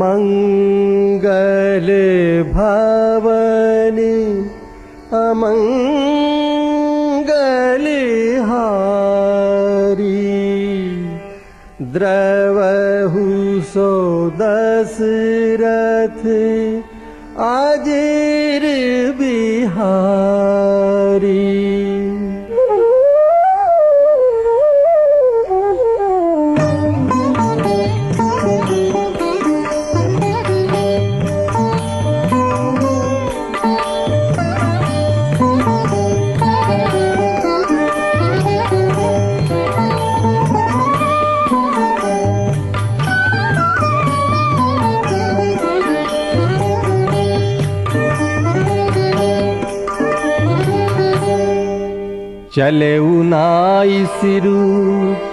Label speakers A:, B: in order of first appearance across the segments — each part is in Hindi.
A: मगलभी अमङ्गलिहारि द्रवहु सो दशरथ अजर्वि चले नाई सिरु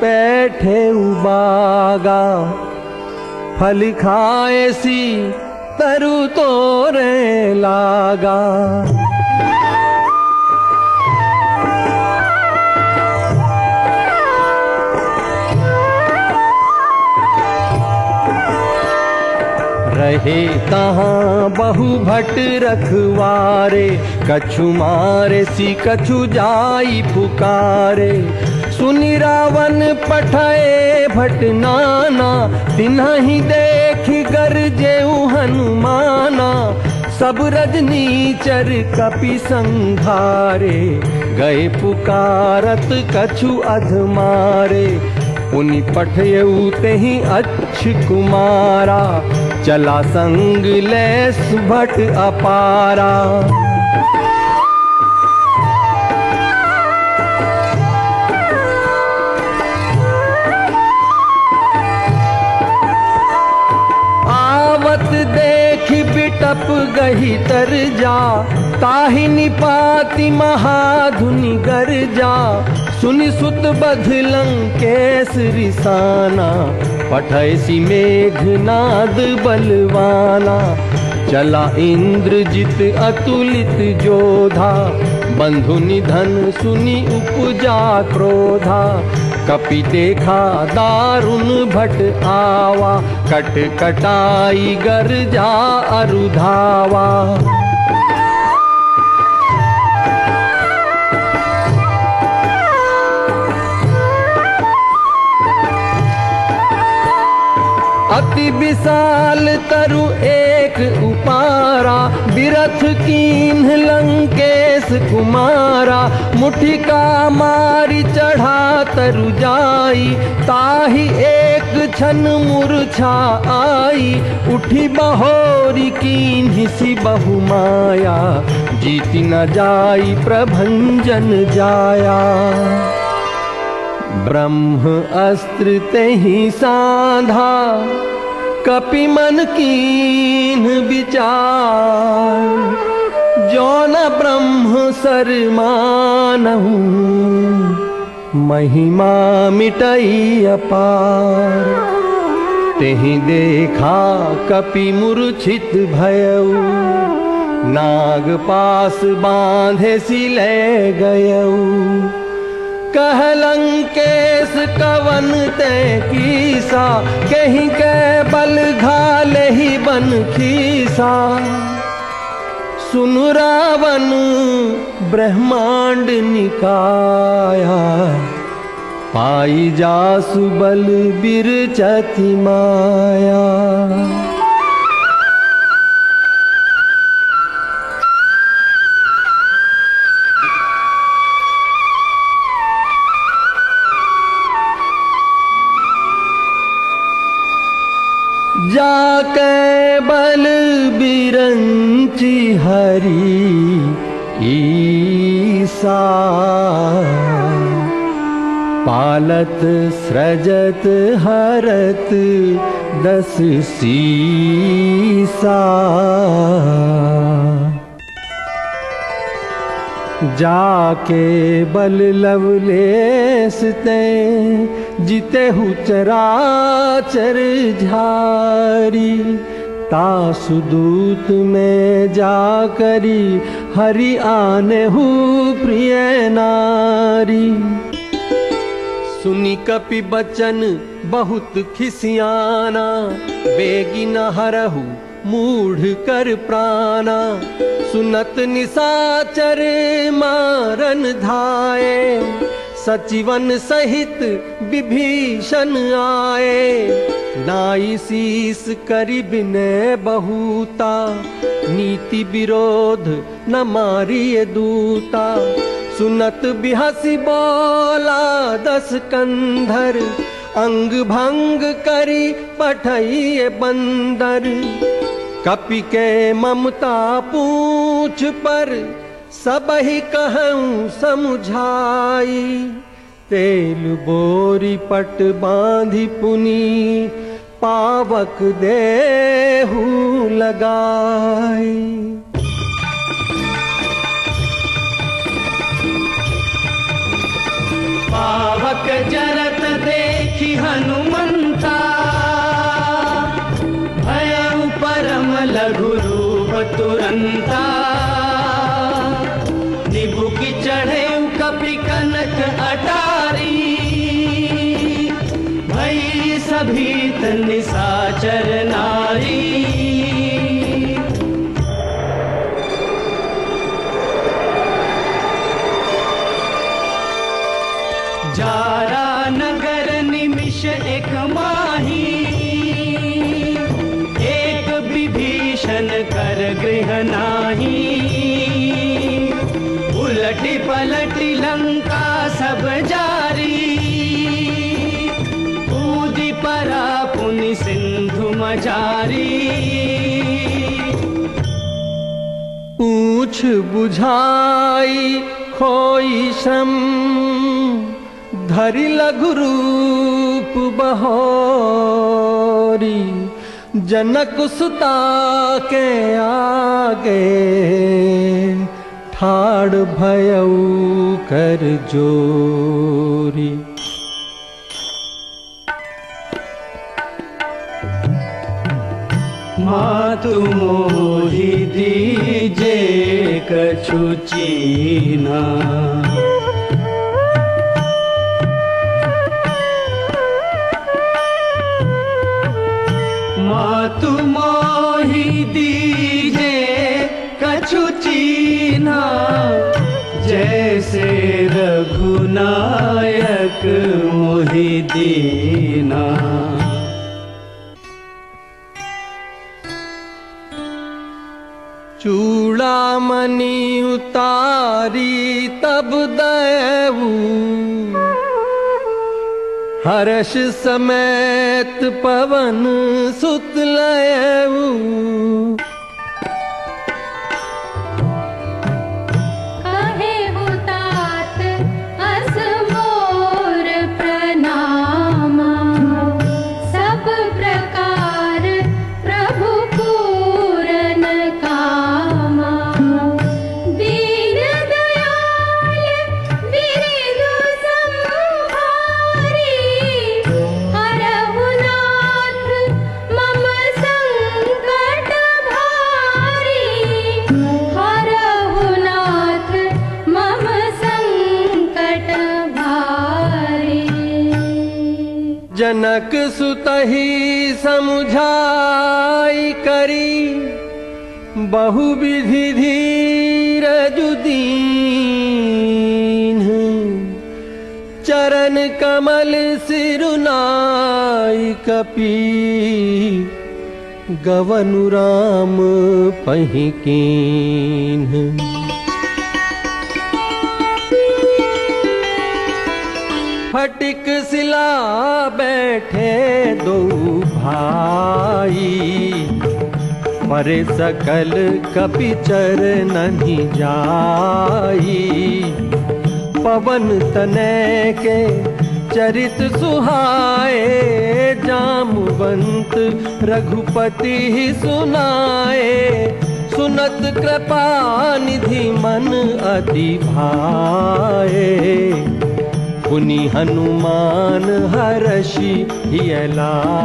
A: बैठे बागा। फल खाए सी तरु तोरे लागा। रहे तहाँ बहु भट रखवारे? कछु मारे, सी कछु जाई पुकारे। सुनि रावण पठाए भट नाना तिन्हा ही देख गर जेऊ हनुमाना। सब रजनी चर कपि संघारे, गए पुकारत कछु अधमारे। उनि पठयऊ तेहि अच्छ कुमारा। चला संग लेस भट अपारा। आवत देख बिटप गही तर जा ताहि निपाति महाधुनि गर जा सुनि सुत बध लंकेश रिसाना पठैसी मेघनाद बलवाना चला इंद्रजित अतुलित जोधा बंधु निधन सुनि उपजा क्रोधा कपि देखा दारुण भट आवा कट कटाई गर अरुधावा अति विशाल तरु एक उपारा बिरथ कीन्ह लंकेश कुमारा। मुठि का मारी चढ़ा तरु जाई, ताही एक छन मुरछा आई। उठी बहोरी कीन्ह सी बहु माया जीति न जाई प्रभंजन जाया। ब्रह्म अस्त्र तेहि साधा, कपि मन कीन विचार। जो न ब्रह्म सर मानहु महिमा मिटई अपार। तेहि देखा कपि मूर्छित भयऊ नाग पास बांधे सिले गयऊ कहलंकेश कवन ते कीसा, कहीं के बल घाले ही बन खीसा। सुन रावण, ब्रह्मांड निकाया। पाई जासु बल बिरचति माया जाके बल बिरंची हरी ईसा। पालत सृजत हरत दस सीसा जाके बल जिते हु चराचर झारी। तासुदूत में जा करी हरि आने हु प्रिय नारी। सुनी कपि बचन, बहुत खिसियाना, बेगी न हरहु मूढ़ कर प्राणा सुनत निसाचर मारन धाये। सचिवन सहित विभीषण आए नाई शीस करी बिनय बहुता नीति विरोध न मारिय दूता। सुनत बिहसी बोला दस कंधर अंग भंग करी पठइए बंदर कपि के ममता पूछ पर सब ही कहूँ समझाई। तेल बोरी पट बांधी पुनी, पावक देहू लगाई।
B: पावक जरत देखी हनुमंता तुरंता
A: पूछ बुझाई खोई श्रम। धरि लघु रूप बहोरी, जनक सुता के आगे। ठाड़ भयऊ कर जोरी।
B: मातु दीजे कछु चीना। मातु मोहि दीजे कछु चीना। जैसे रघुनायक मोहि दीना।
A: उतारी तब दयऊ हर्ष समेत पवन सुत लयऊ बहु विधि धीरजु दीन चरण कमल सिरुनाई कपी सिला बैठे दो भाई परे सकल कपि चरनहि जाई। पवन तनय के चरित सुहाए, जामवंत रघुपति ही सुनाए। सुनत कृपा निधि मन अति भाए। पुनि हनुमान हर्षि हियलाए।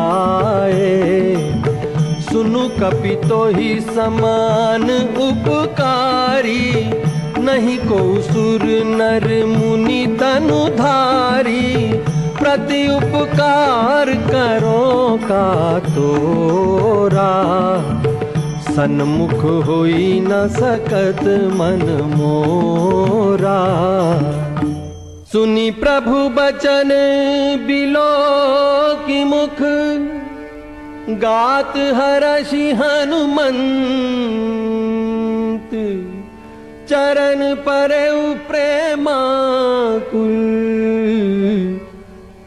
A: सुनु कपि तो ही समान उपकारी, नहीं को सुर नर मुनि तनु धारी। प्रति उपकार करो का तोरा। सन्मुख होई न सकत मन मोरा। सुनी प्रभु बचन बिलो की मुख। गात हरषि हनुमंत चरण परे प्रेमाकुल।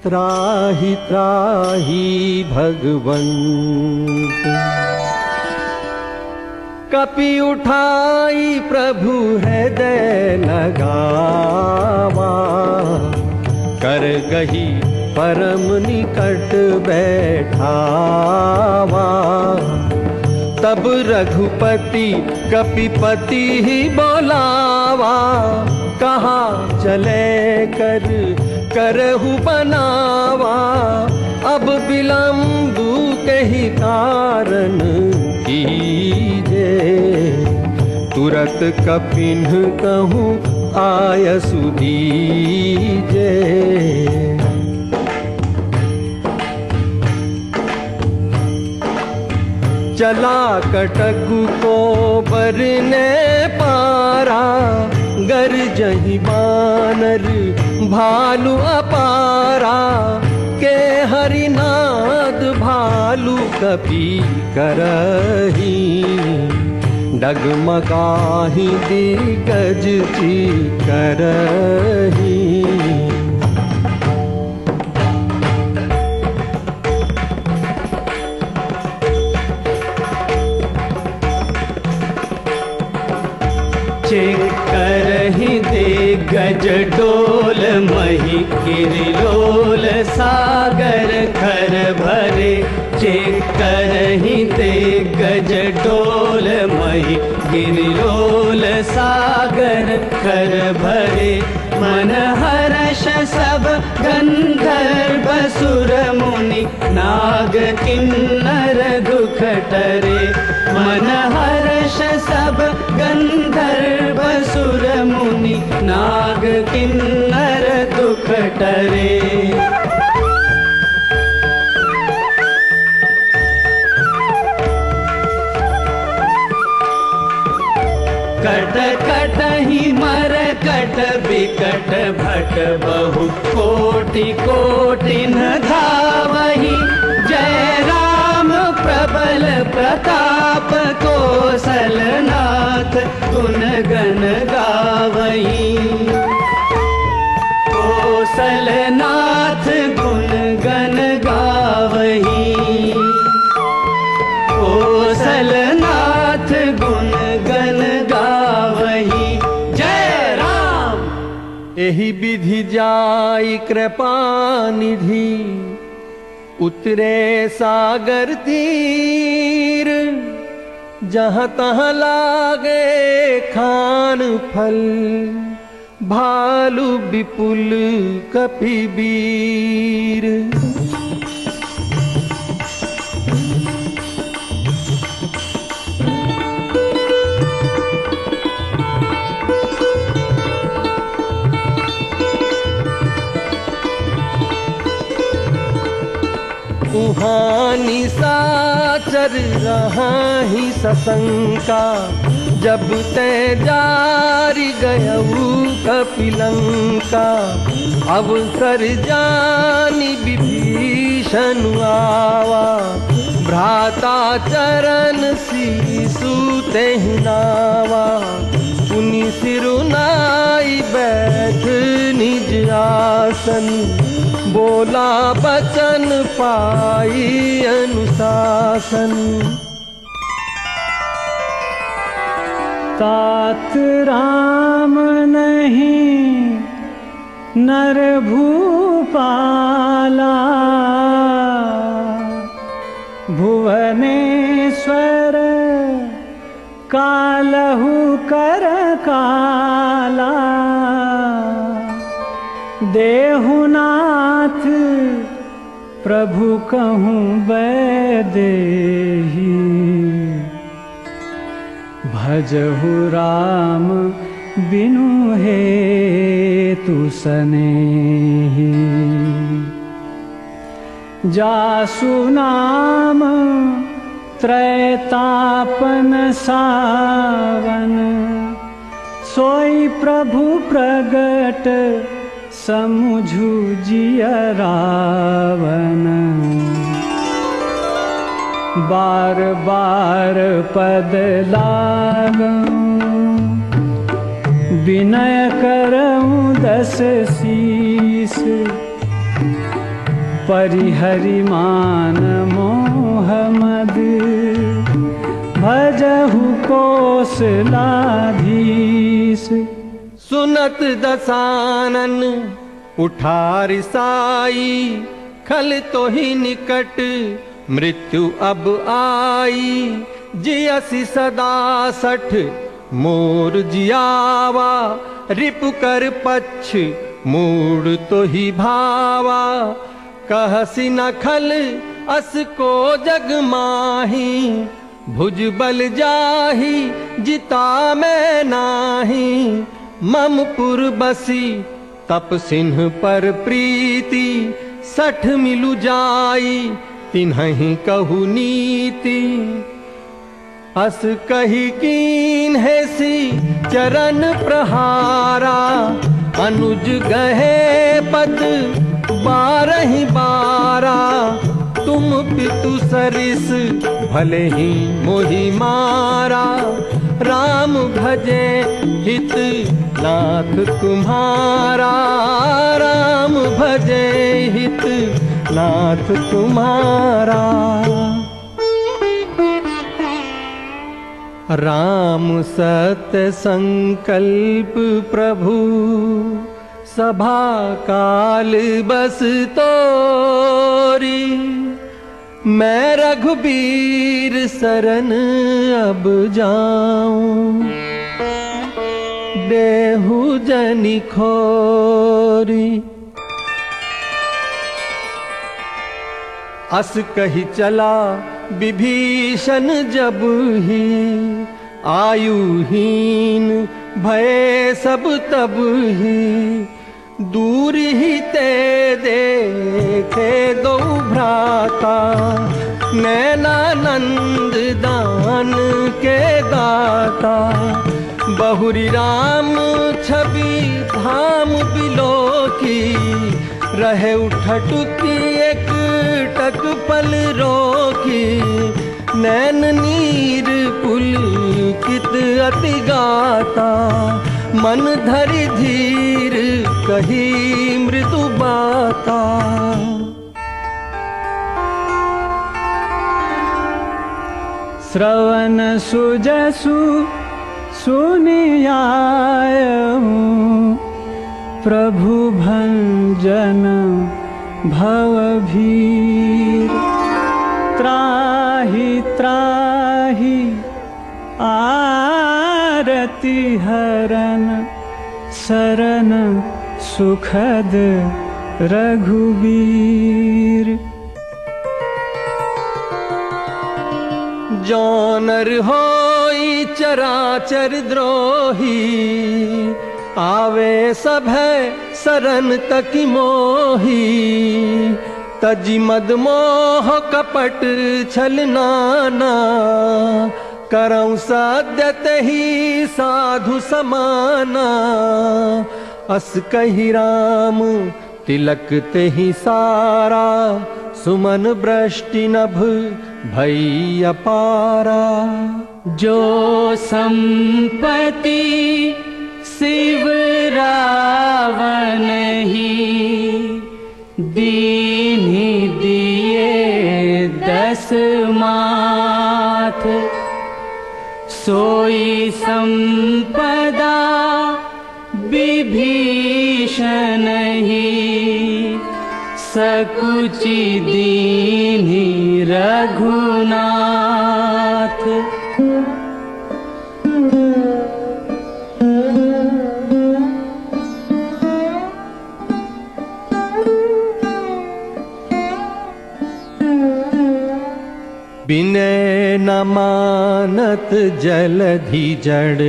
A: त्राहि त्राहि भगवंत कपि उठाई प्रभु हृदय लगावा। कर गही परम निकट बैठावा। तब रघुपति कपिपति ही बोलावा, कहा, चले कर, करहु बनावा। अब विलंब कही कारण कीजे। तुरत कपिन कहूँ आय सुदीजे चला कटकु को बरने पारा गर जही बानर भालू अपारा। के हरिनाद भालू कपी दिग्गज ची करही
B: चेक करही दे गज डोल मही किरलोल सागर खर भरे। चेक करही दे गज डोल मही गिरलोल सागर खर भरे। मन हर्ष सब गंधर्व सुर मुनि नाग किन्नर दुख टरे। मन हर्ष सब गंधर्व सुर मुनि नाग किन्नर दुख टरे। कट कट ही मर कट बिकट भट बहु कोटि कोटि न धावही। जय राम प्रबल प्रताप कोसलनाथ, गुण गण गावही। कोसलनाथ, गुण गण गावही। कोसलनाथ, गुण गण गावही। जय राम।
A: एहि विधि जाई कृपा निधि। उतरे सागर तीर जहाँ तहाँ लागे खान फल। भालू विपुल कपिबीर उहानी साचर रहा ही ससंका जब ते जारी गयऊ कपिलंका। अवसर जानी विभीषण आवा। भ्राता चरण सीसु नावा पुनि सिरुनाई बैठ निज आसन। बोला बचन पाई अनुशासन।
B: तात राम नहीं नर भूपाला। भुवनेश्वर कालहु कर काला। देहुनाथ प्रभु कहूँ बैदेही भजहु राम बिनु हे तु सनेही। जासु नाम त्रैतापन सावन सोई प्रभु प्रगट रावण। बार बार पद लागूं। विनय करऊं दस शीस। परिहरि मान मोहमद भजहु कोसलाधीश
A: सुनत दसानन उठार साई खल तो ही निकट मृत्यु अब आई। जियसी सदा सठ मोर जियावा रिप कर पछ मूड तो ही भावा। कहसी न खल अस को जग माही भुज बल जाही जिता मैं नाही ममपुर बसी, तप सिंह पर प्रीति, सठ मिलु जाई तिन्हि कहु नीति। अस कही कीन है सी, चरण प्रहारा, अनुज गहे पद बारही बारा। तुम पितु सरिस, भले ही मोहि मारा। राम भजे हित नाथ तुम्हारा। राम भजे हित नाथ तुम्हारा। राम सत्य संकल्प प्रभु सभा काल बस तोरी मैं रघुबीर शरण अब जाऊँ। देहु जनि खोरी। अस कही चला विभीषण जब ही आयुहीन भय सब तब ही दूर ही ते देखे दो भ्राता, नैनानंद दान के दाता। बहुरी राम छवि धाम बिलो की रहे उठटुकी एक टक पल रोकी। नैन नीर पुल कित अति गाता मन धरि धीर कही मृदु बाता।
B: श्रवण सुजसु सुनियायहूँ प्रभु भंजन भवभीर त्राहि त्राहि आरति हरन शरण सुखद रघुवीर।
A: जौनर चराचर द्रोही आवे है सरन तक मोही। तजी मद मोह कपट नाना करऊं सद्यत ही साधु समाना। अस कही राम तिलक ते ही सारा। सुमन वृष्टि नभ भई अपारा
B: जो संपत्ति शिव रावण ही दीन सो सम्पदा विभीषनहि सकुचि दीनि रघुना।
A: बिने न मानत जलधि जड़।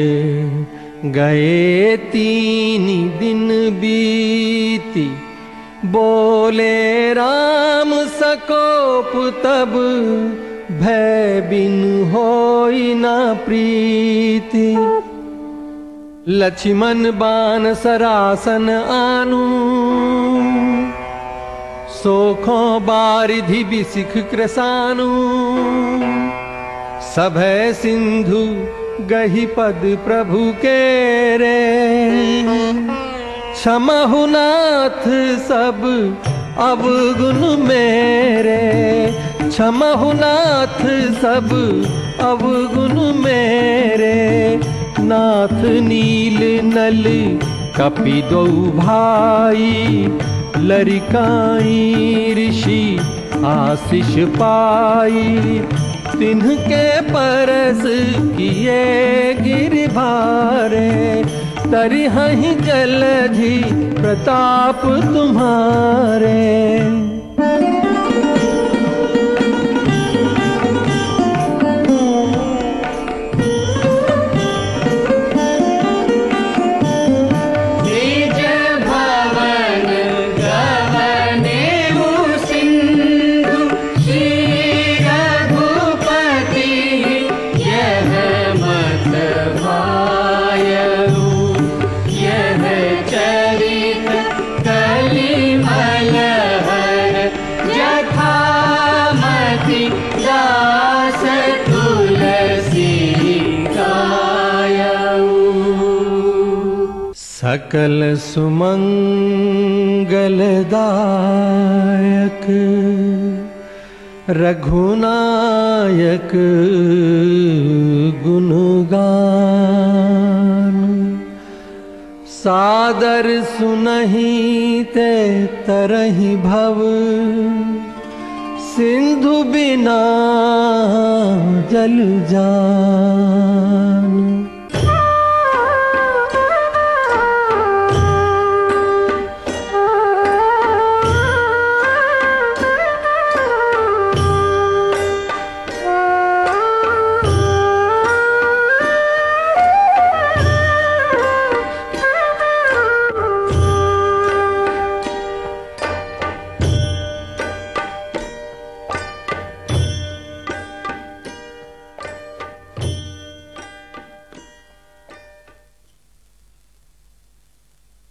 A: गए तीन दिन बीती। बोले राम सकोप तब भय बिन होई न प्रीति। लक्ष्मण बान सरासन आनु। सोखों बारिधि बिसिख कृसानु सभय सिंधु, गही पद प्रभु के रे। क्षमहुनाथ सब अवगुण मेरे। क्षमहुनाथ सब अवगुण मेरे। नाथ नील नल कपि दो भाई, लरिकाई ऋषि आशीष पाई तिन्ह के परस किए गिर भारे। तरिहहि जलधि प्रताप तुम्हारे। सकल सुमंगलदायक रघुनायक गुणगान। सादर सुनहि ते तरहि भव सिंधु बिना जल जान